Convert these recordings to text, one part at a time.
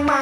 my.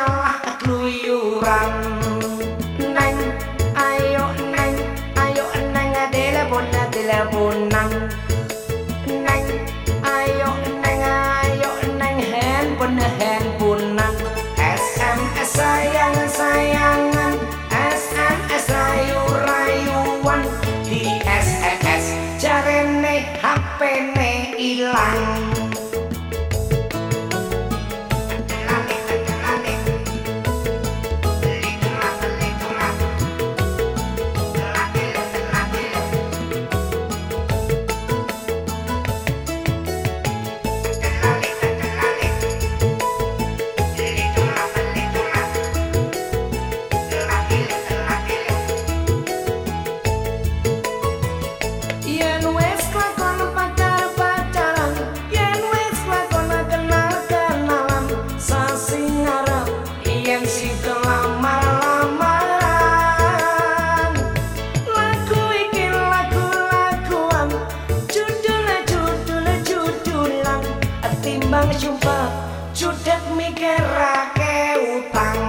jumpa judek mikirake utang.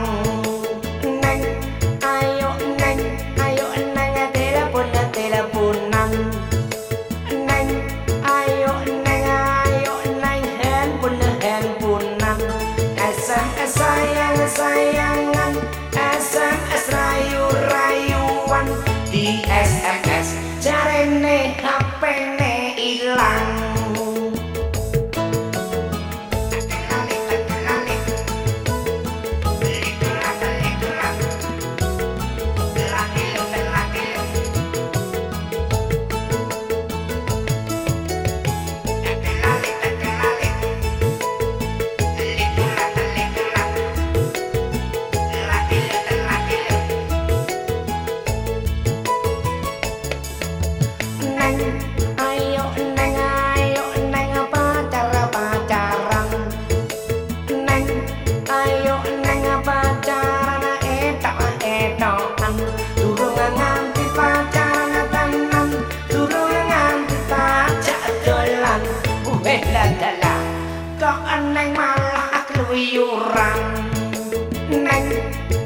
Neng ayo neng ayo neng atela pona tela punan. Neng ayo neng ayo neng hen pona hen punan. Asam sayang sayangan asam asrayu rayuan di sms jarene hapeng Kok eneng malah keluyuran Neng, neng.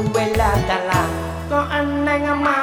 กูเวลาตลาดก็อันไหนงามมา